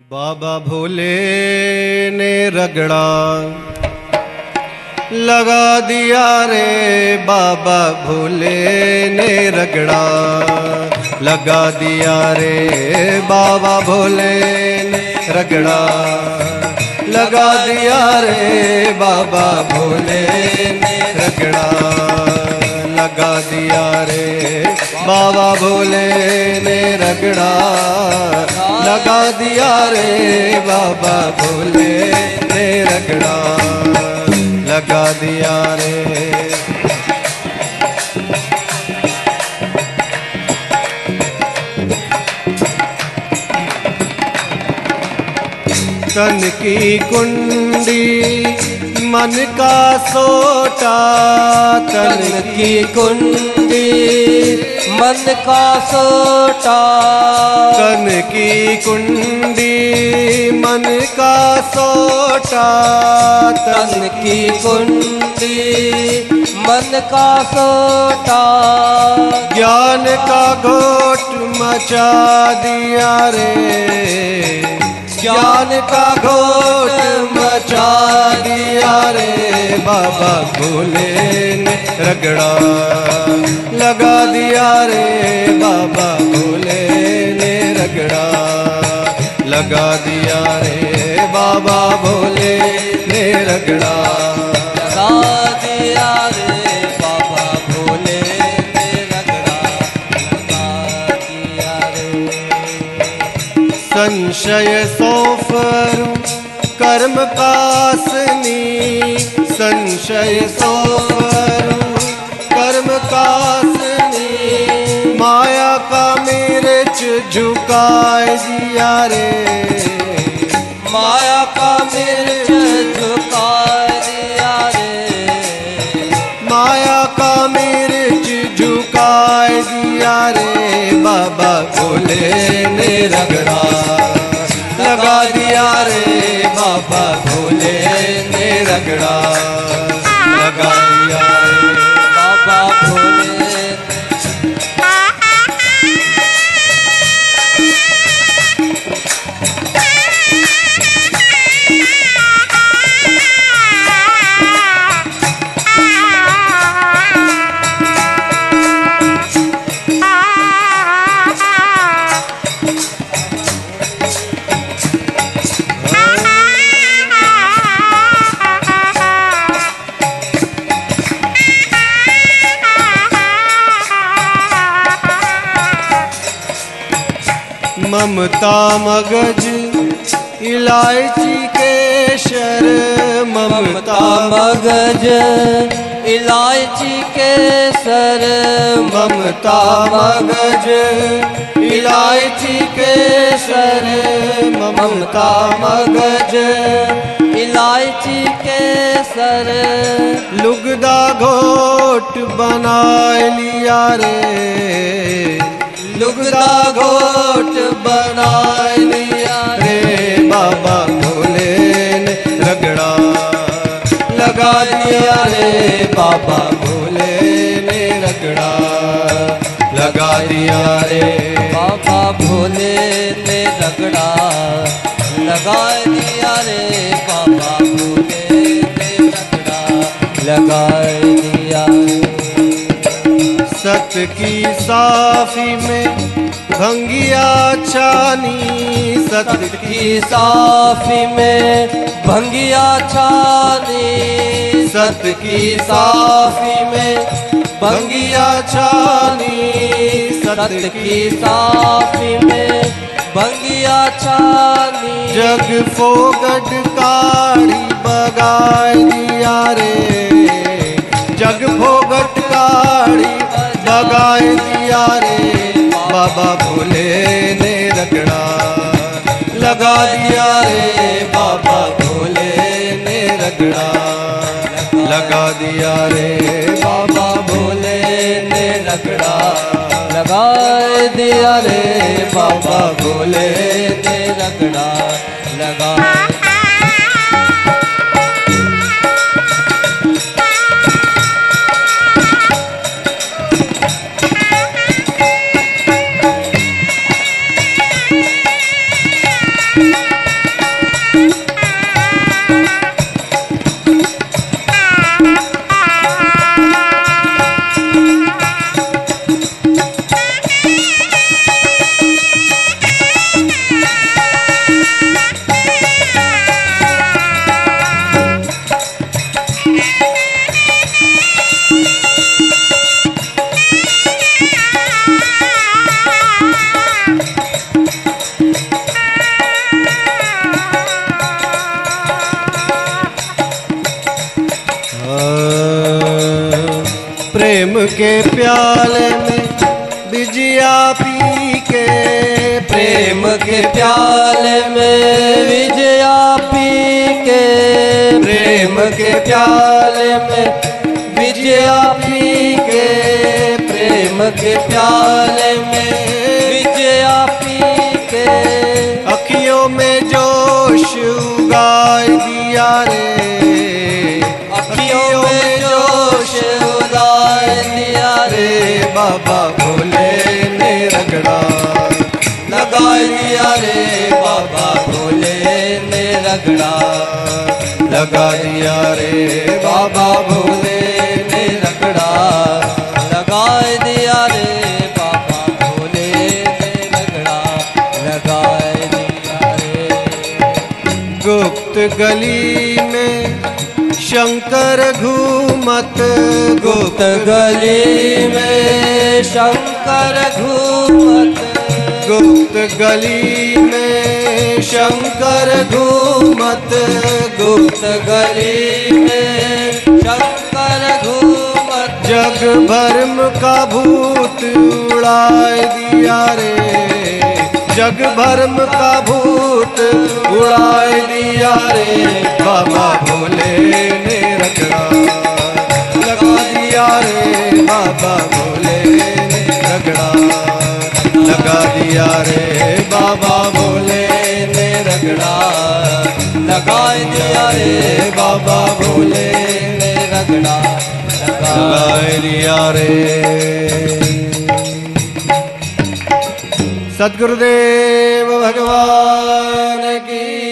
बाबा भोले ने रगड़ा लगा दिया रे, बाबा भोले ने रगड़ा लगा दिया रे, बाबा भोले ने रगड़ा लगा दिया रे, बाबा भोले ने रगड़ा। लगा दिया रे। बाबा भोले ने रगड़ा लगा दिया रे। बाबा भोले ने रगड़ा लगा दिया रे। तन की कुंडी मन का सोटा, तन की कुंडी। मन का सोटा, तन की कुंडी। मन का सोटा, तन की कुंडी। मन का सोटा, ज्ञान का घोट मचा दिया रे। ज्ञान का घोट मचा दिया रे बाबा भोले ने रगड़ा। लगा दिया रे बाबा भोले ने रगड़ा। लगा दिया रे बाबा भोले ने रगड़ा। संशय सौफर, कर्म कासनी, संशय सौफर। कर्म कासनी, माया का मिर्च झुकाए दिया रे। माया का मिर्च झुका दिया रे। माया का मिर्च झुकाए दिया रे। बाबा भोले ने रगड़ा भोले ने रगड़ा ममता मगज इलायची केशर ममता ममता मगज इलायची केसर ममता मगज इलायची केसर ममता मगज इलायची केसर लुगदा घोट बना लिया रे लुगदा घोट बना लिया रे बाबा भोले रगड़ा। लगा दिया रे बाबा भोले ने रगड़ा। लगा दिया रे बाबा भोले ने रगड़ा। लगा दिया रे बाबा भोले ने रगड़ा। लगा की साफी में भंगिया छानी सत की साफी में भंगिया छानी सत की साफी में भंगिया छानी सत की साफी में भंगिया छानी। जग फोगट काढ़ी बगाए दिया रे, जग फोगट काढ़ी बगाए दिया रे। बाबा भोले ने रगड़ा। लगा दिया रे, बाबा भोले ने रगड़ा। लगा दिया रे, बाबा भोले ने रगड़ा। लगा दिया रे, बाबा भोले ने रगड़ा। लगा you के प्याले में बिजिया पी के प्रेम के प्याले में विजया पी के प्रेम के प्याले में विजया पी के प्रेम के प्याले में रे बाबा भोले ने रगड़ा। लगा दिया रे बाबा भोले ने रगड़ा। लगा दिया रे बाबा भोले ने रगड़ा। लगा दिया रे बाबा भोले ने रगड़ा। लगा दिया रे। गुप्त गली में शंकर घूमत गुप्त गली में शंकर घूमत गुप्त गली में शंकर घूमत गुप्त गली में शंकर घूमत जग भरम का भूत उड़ाए दिया रे। जग भरम का भूत उड़ाए दिया रे। बाबा भोले ने रे बाबा भोले ने रगड़ा लगा दिया रे। बाबा भोले ने रगड़ा लगा दिया रे। बाबा भोले ने रगड़ा लगा दिया रे। सदगुरुदेव भगवान की